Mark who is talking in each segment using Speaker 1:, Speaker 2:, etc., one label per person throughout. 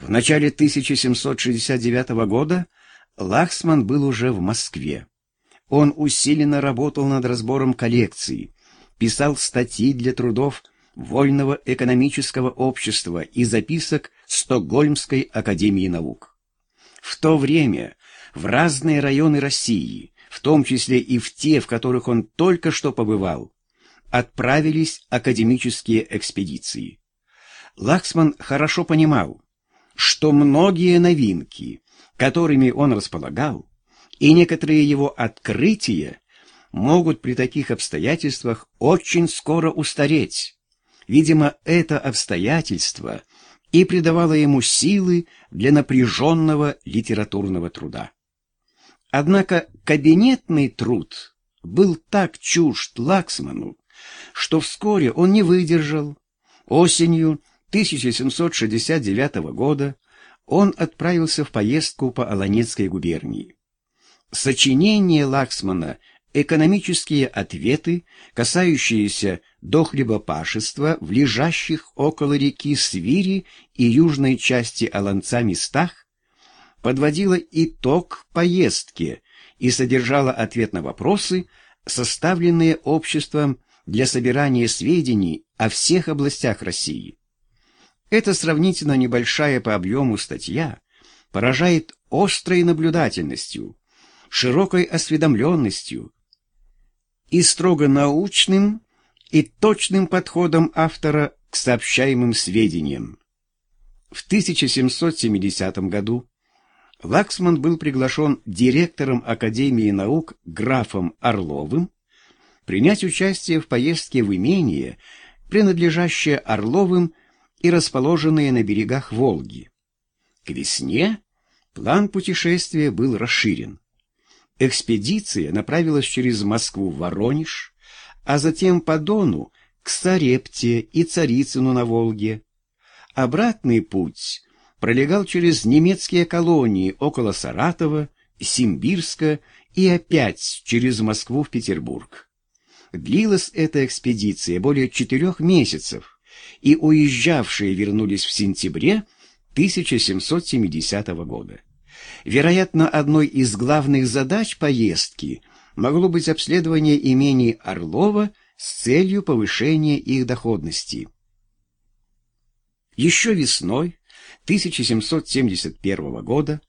Speaker 1: В начале 1769 года Лахсман был уже в Москве. Он усиленно работал над разбором коллекции, писал статьи для трудов Вольного экономического общества и записок Стокгольмской академии наук. В то время в разные районы России, в том числе и в те, в которых он только что побывал, отправились академические экспедиции. Лаксман хорошо понимал, что многие новинки, которыми он располагал, и некоторые его открытия могут при таких обстоятельствах очень скоро устареть. Видимо, это обстоятельство и придавало ему силы для напряженного литературного труда. Однако кабинетный труд был так чужд Лаксману, что вскоре он не выдержал. Осенью 1769 года он отправился в поездку по Аланецкой губернии. Сочинение Лаксмана «Экономические ответы, касающиеся дохлебопашества в лежащих около реки Свири и южной части Аланца местах» подводило итог поездки и содержало ответ на вопросы, составленные обществом для собирания сведений о всех областях России. Эта сравнительно небольшая по объему статья поражает острой наблюдательностью, широкой осведомленностью и строго научным и точным подходом автора к сообщаемым сведениям. В 1770 году Лаксман был приглашен директором Академии наук графом Орловым принять участие в поездке в имение, принадлежащее Орловым и расположенное на берегах Волги. К весне план путешествия был расширен. Экспедиция направилась через Москву в Воронеж, а затем по Дону к Сарепте и Царицыну на Волге. Обратный путь пролегал через немецкие колонии около Саратова, Симбирска и опять через Москву в Петербург. Длилась эта экспедиция более четырех месяцев, и уезжавшие вернулись в сентябре 1770 года. Вероятно, одной из главных задач поездки могло быть обследование имений Орлова с целью повышения их доходности. Еще весной 1771 года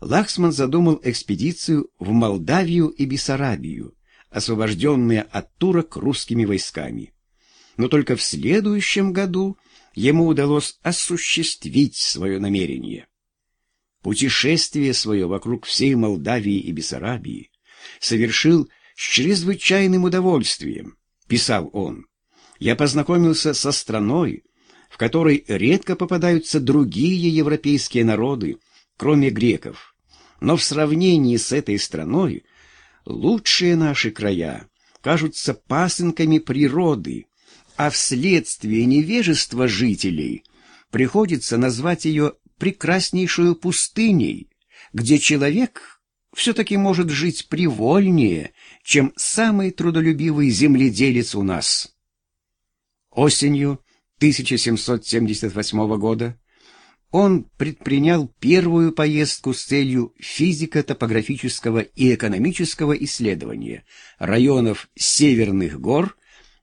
Speaker 1: Лахсман задумал экспедицию в Молдавию и Бессарабию, освобожденные от турок русскими войсками. Но только в следующем году ему удалось осуществить свое намерение. Путешествие свое вокруг всей Молдавии и Бессарабии совершил с чрезвычайным удовольствием, писал он. Я познакомился со страной, в которой редко попадаются другие европейские народы, кроме греков. Но в сравнении с этой страной лучшие наши края кажутся пасынками природы, а вследствие невежества жителей приходится назвать ее прекраснейшую пустыней, где человек все-таки может жить привольнее, чем самый трудолюбивый земледелец у нас. Осенью 1778 года он предпринял первую поездку с целью физико-топографического и экономического исследования районов северных гор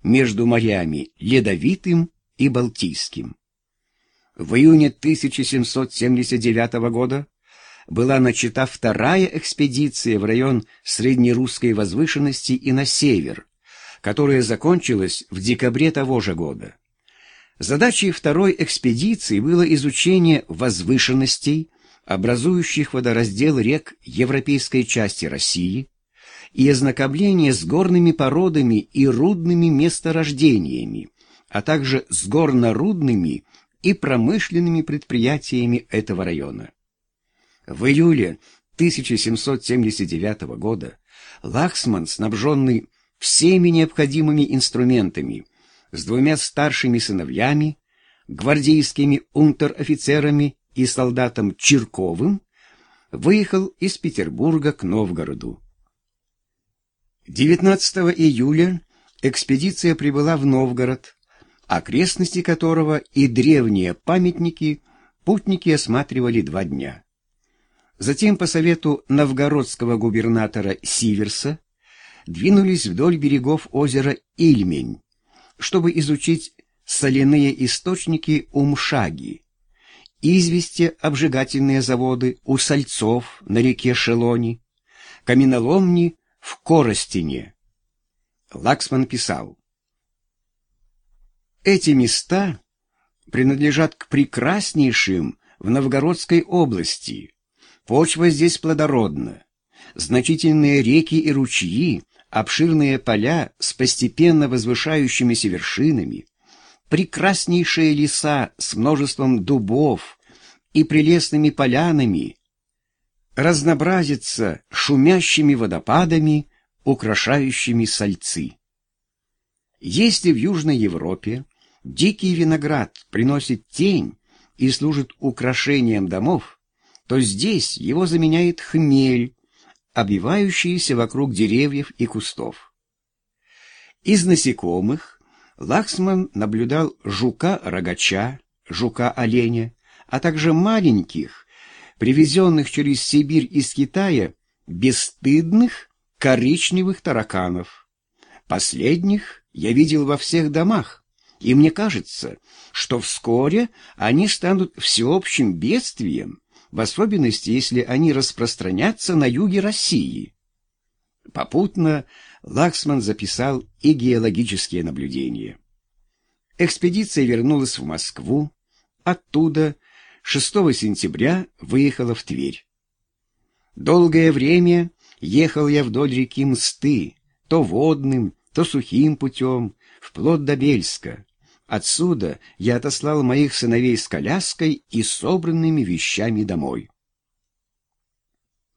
Speaker 1: между морями Ледовитым и Балтийским. В июне 1779 года была начата вторая экспедиция в район среднерусской возвышенности и на север, которая закончилась в декабре того же года. Задачей второй экспедиции было изучение возвышенностей, образующих водораздел рек европейской части России, и ознакомление с горными породами и рудными месторождениями, а также с горно-рудными и промышленными предприятиями этого района. В июле 1779 года Лахсман, снабженный всеми необходимыми инструментами, с двумя старшими сыновьями, гвардейскими унтер-офицерами и солдатом Чирковым, выехал из Петербурга к Новгороду. 19 июля экспедиция прибыла в Новгород, окрестности которого и древние памятники путники осматривали два дня. Затем, по совету новгородского губернатора Сиверса, двинулись вдоль берегов озера Ильмень, чтобы изучить соляные источники Умшаги, извести обжигательные заводы у Сальцов на реке Шелони, каменоломни в Коростине. Лаксман писал, «Эти места принадлежат к прекраснейшим в Новгородской области. Почва здесь плодородна. Значительные реки и ручьи, обширные поля с постепенно возвышающимися вершинами, прекраснейшие леса с множеством дубов и прелестными полянами, разнообразится шумящими водопадами, украшающими сальцы. Если в Южной Европе дикий виноград приносит тень и служит украшением домов, то здесь его заменяет хмель, обвивающийся вокруг деревьев и кустов. Из насекомых Лаксман наблюдал жука-рогача, жука-оленя, а также маленьких, привезенных через Сибирь из Китая, бесстыдных коричневых тараканов. Последних я видел во всех домах, и мне кажется, что вскоре они станут всеобщим бедствием, в особенности, если они распространятся на юге России. Попутно Лаксман записал и геологические наблюдения. Экспедиция вернулась в Москву, оттуда 6 сентября выехала в Тверь. Долгое время ехал я вдоль реки Мсты, то водным, то сухим путем, вплоть до Бельска. Отсюда я отослал моих сыновей с коляской и собранными вещами домой.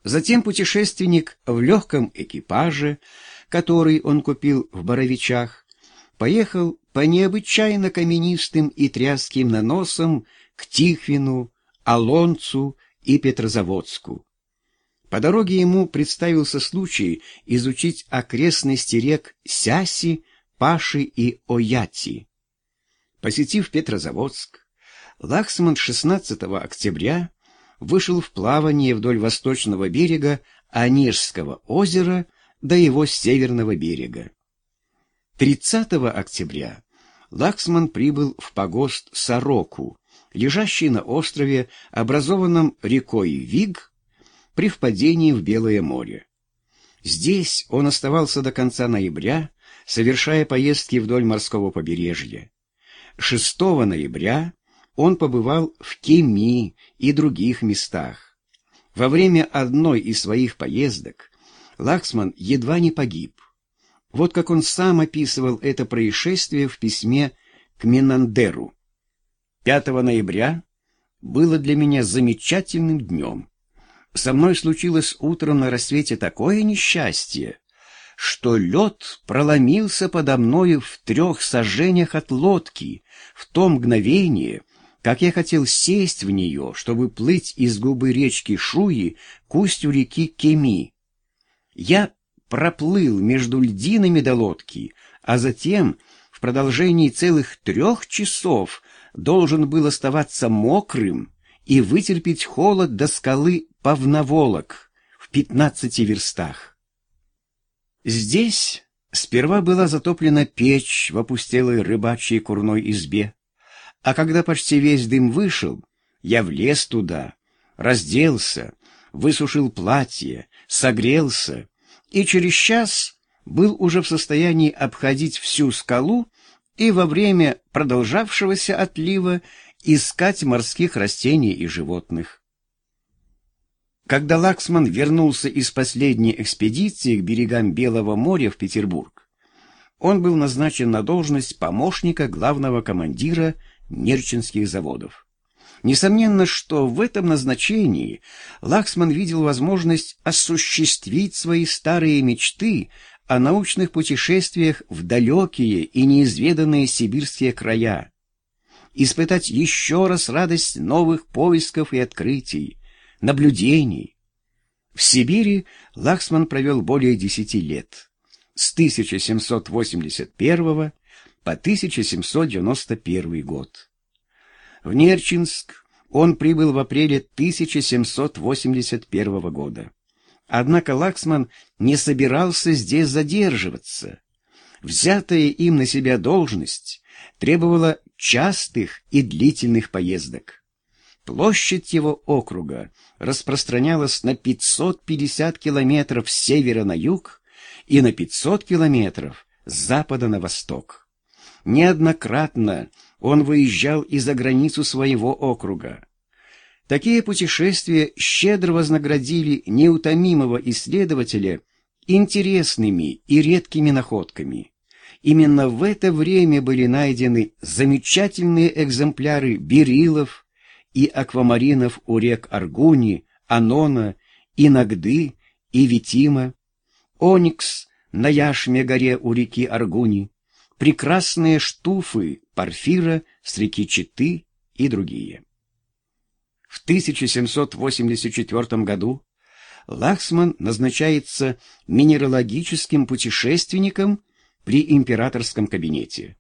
Speaker 1: Затем путешественник в легком экипаже, который он купил в Боровичах, поехал по необычайно каменистым и тряским наносам к Тихвину, Алонцу и Петрозаводску. По дороге ему представился случай изучить окрестности рек Сяси, Паши и Ояти. Посетив Петрозаводск, Лахсман 16 октября вышел в плавание вдоль восточного берега Онежского озера до его северного берега. 30 октября Лаксман прибыл в погост Сороку, лежащий на острове, образованном рекой Виг при впадении в Белое море. Здесь он оставался до конца ноября, совершая поездки вдоль морского побережья. 6 ноября он побывал в Кеми и других местах. Во время одной из своих поездок Лаксман едва не погиб. Вот как он сам описывал это происшествие в письме к Менандеру. 5 ноября было для меня замечательным днем. Со мной случилось утром на рассвете такое несчастье, что лед проломился подо мною в трех сажениях от лодки в то мгновение, как я хотел сесть в нее, чтобы плыть из губы речки Шуи к устью реки Кеми. Я проплыл между льдинами до лодки, а затем в продолжении целых трех часов должен был оставаться мокрым и вытерпеть холод до скалы Павноволок в пятнадцати верстах. Здесь сперва была затоплена печь в опустелой рыбачьей курной избе, а когда почти весь дым вышел, я влез туда, разделся, высушил платье, согрелся и через час был уже в состоянии обходить всю скалу и во время продолжавшегося отлива искать морских растений и животных. Когда Лаксман вернулся из последней экспедиции к берегам Белого моря в Петербург, он был назначен на должность помощника главного командира Нерчинских заводов. Несомненно, что в этом назначении Лаксман видел возможность осуществить свои старые мечты о научных путешествиях в далекие и неизведанные сибирские края, испытать еще раз радость новых поисков и открытий, наблюдений. В Сибири Лаксман провел более десяти лет, с 1781 по 1791 год. В Нерчинск Он прибыл в апреле 1781 года. Однако Лаксман не собирался здесь задерживаться. Взятая им на себя должность требовала частых и длительных поездок. Площадь его округа распространялась на 550 километров с севера на юг и на 500 километров с запада на восток. Неоднократно он выезжал и за границу своего округа. Такие путешествия щедро вознаградили неутомимого исследователя интересными и редкими находками. Именно в это время были найдены замечательные экземпляры берилов и аквамаринов у рек Аргуни, Анона, Иногды и Витима, оникс на Яшме горе у реки Аргуни, прекрасные штуфы Парфира с реки Читы и другие. В 1784 году Лахсман назначается минералогическим путешественником при императорском кабинете.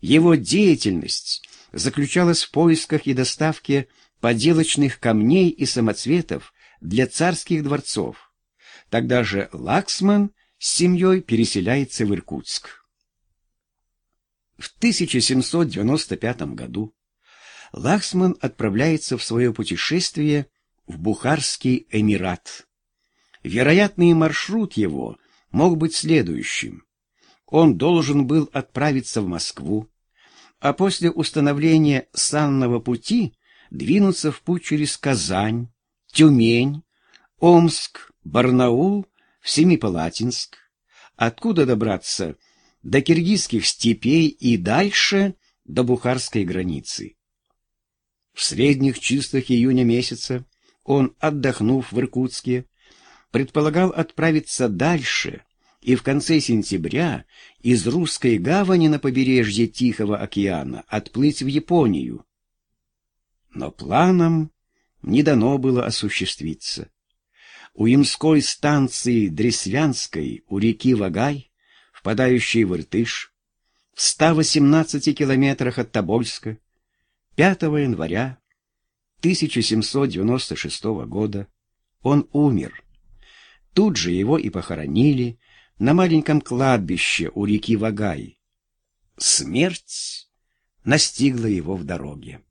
Speaker 1: Его деятельность заключалась в поисках и доставке поделочных камней и самоцветов для царских дворцов. Тогда же Лаксман с семьей переселяется в Иркутск. В 1795 году Лаксман отправляется в свое путешествие в Бухарский Эмират. Вероятный маршрут его мог быть следующим. Он должен был отправиться в Москву, а после установления санного пути двинуться в путь через Казань, Тюмень, Омск, Барнаул, в Семипалатинск, откуда добраться до киргизских степей и дальше до бухарской границы. В средних числах июня месяца он, отдохнув в Иркутске, предполагал отправиться дальше и в конце сентября из русской гавани на побережье Тихого океана отплыть в Японию. Но планам не дано было осуществиться. У Имской станции Дресвянской у реки Вагай впадающий в Иртыш, в 118 километрах от Тобольска, 5 января 1796 года он умер. Тут же его и похоронили на маленьком кладбище у реки Вагай. Смерть настигла его в дороге.